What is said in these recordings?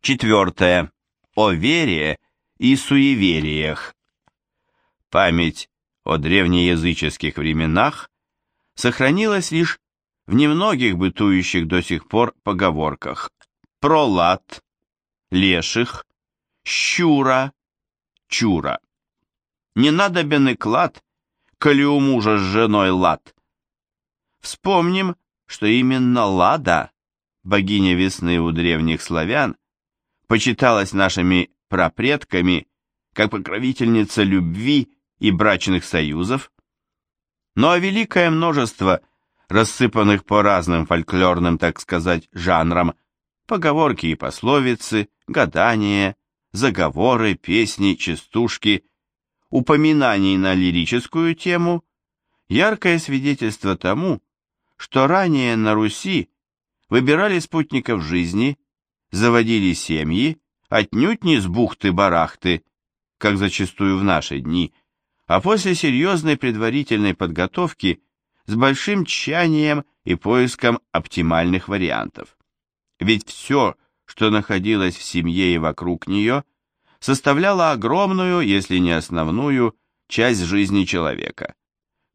Четвертое. О вере и суевериях. Память о древнеязыческих временах сохранилась лишь в немногих бытующих до сих пор поговорках про лад, леших, щура, чура. Не надобен и клад, коли у мужа с женой лад. Вспомним, что именно Лада, богиня весны у древних славян, почиталась нашими прапредками как покровительница любви и брачных союзов, но великое множество рассыпанных по разным фольклорным, так сказать, жанрам, поговорки и пословицы, гадания, заговоры, песни, частушки, упоминаний на лирическую тему, яркое свидетельство тому, что ранее на Руси выбирали спутников жизни, заводили семьи, отнюдь не с бухты-барахты, как зачастую в наши дни, а после серьезной предварительной подготовки с большим тщанием и поиском оптимальных вариантов. Ведь все, что находилось в семье и вокруг нее, составляло огромную, если не основную, часть жизни человека.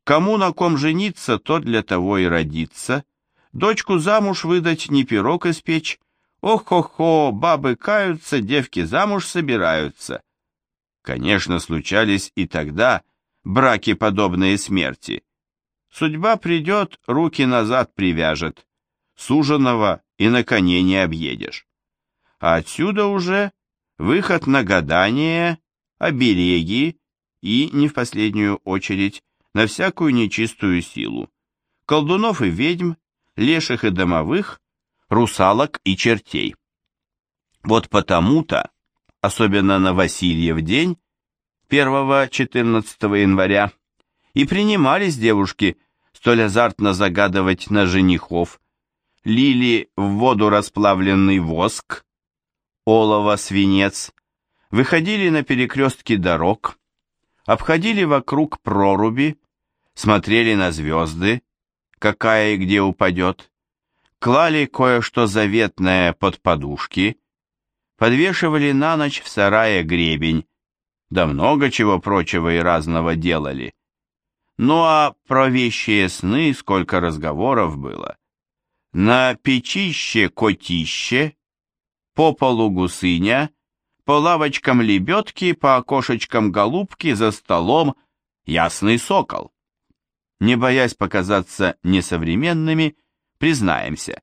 Кому на ком жениться, то для того и родиться, дочку замуж выдать не пирог испечь, ох-хо-хо, бабы каются, девки замуж собираются. Конечно, случались и тогда браки, подобные смерти. Судьба придет, руки назад привяжет. Суженого и на коне не объедешь. А отсюда уже выход на гадание, обереги и, не в последнюю очередь, на всякую нечистую силу. Колдунов и ведьм, леших и домовых, русалок и чертей. Вот потому-то особенно на Васильев день, 1-14 января, и принимались девушки столь азартно загадывать на женихов, лили в воду расплавленный воск, олово, свинец, выходили на перекрестки дорог, обходили вокруг проруби, смотрели на звезды, какая и где упадет, клали кое-что заветное под подушки, подвешивали на ночь в сарае гребень, да много чего прочего и разного делали. Ну а про вещие сны сколько разговоров было. На печище котище, по полу гусыня, по лавочкам лебедки, по окошечкам голубки, за столом ясный сокол. Не боясь показаться несовременными, признаемся,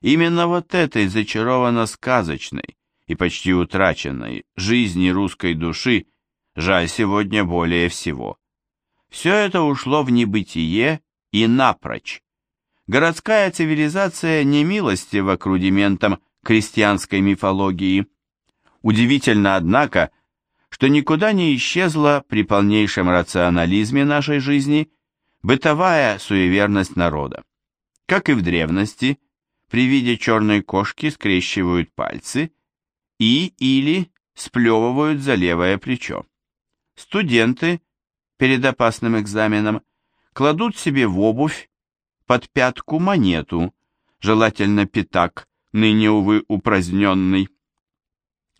именно вот этой зачарованно сказочной, и почти утраченной жизни русской души жаль сегодня более всего. Все это ушло в небытие и напрочь. Городская цивилизация не милостива к рудиментам крестьянской мифологии. Удивительно, однако, что никуда не исчезла при полнейшем рационализме нашей жизни бытовая суеверность народа. Как и в древности, при виде черной кошки скрещивают пальцы и или сплевывают за левое плечо. Студенты перед опасным экзаменом кладут себе в обувь под пятку монету, желательно пятак, ныне, увы, упраздненный.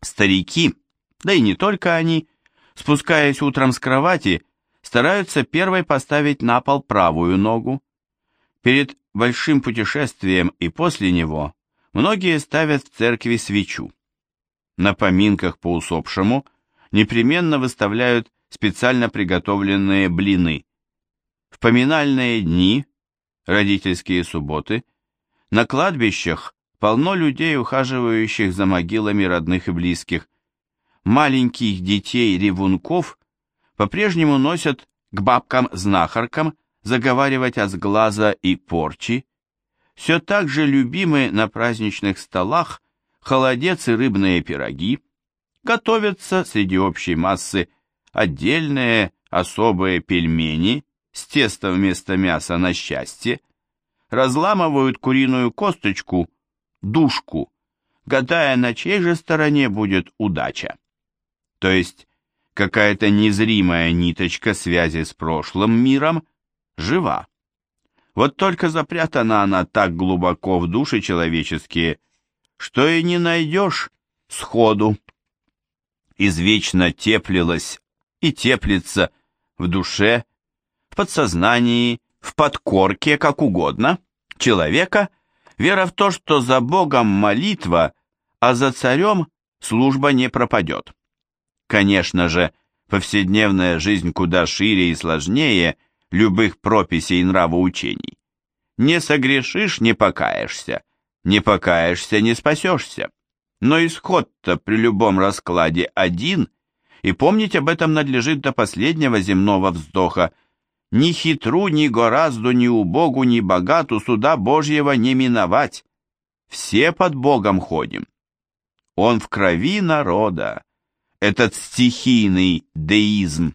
Старики, да и не только они, спускаясь утром с кровати, стараются первой поставить на пол правую ногу. Перед большим путешествием и после него многие ставят в церкви свечу на поминках по усопшему непременно выставляют специально приготовленные блины. В поминальные дни, родительские субботы, на кладбищах полно людей, ухаживающих за могилами родных и близких. Маленьких детей-ревунков по-прежнему носят к бабкам-знахаркам заговаривать о сглаза и порчи. Все так же любимы на праздничных столах холодец и рыбные пироги, готовятся среди общей массы отдельные особые пельмени с тестом вместо мяса на счастье, разламывают куриную косточку, душку, гадая, на чьей же стороне будет удача. То есть какая-то незримая ниточка связи с прошлым миром жива. Вот только запрятана она так глубоко в души человеческие, что и не найдешь сходу. Извечно теплилась и теплится в душе, в подсознании, в подкорке, как угодно, человека, вера в то, что за Богом молитва, а за царем служба не пропадет. Конечно же, повседневная жизнь куда шире и сложнее любых прописей нравоучений. Не согрешишь, не покаешься, не покаешься, не спасешься. Но исход-то при любом раскладе один, и помнить об этом надлежит до последнего земного вздоха. Ни хитру, ни горазду, ни убогу, ни богату суда Божьего не миновать. Все под Богом ходим. Он в крови народа, этот стихийный деизм.